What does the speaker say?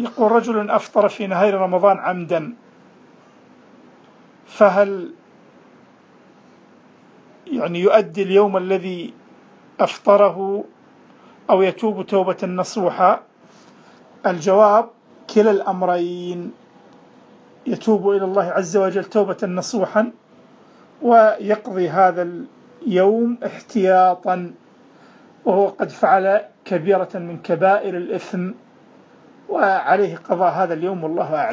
يقول رجل أفطر في نهار رمضان عمدا فهل يعني يؤدي اليوم الذي أفطره أو يتوب توبة نصوحا الجواب كلا الأمرين. يتوب إلى الله عز وجل توبة نصوحا ويقضي هذا اليوم احتياطا وهو قد فعل كبيرة من كبائر الإثم. وعليه قضاء هذا اليوم والله أعلم.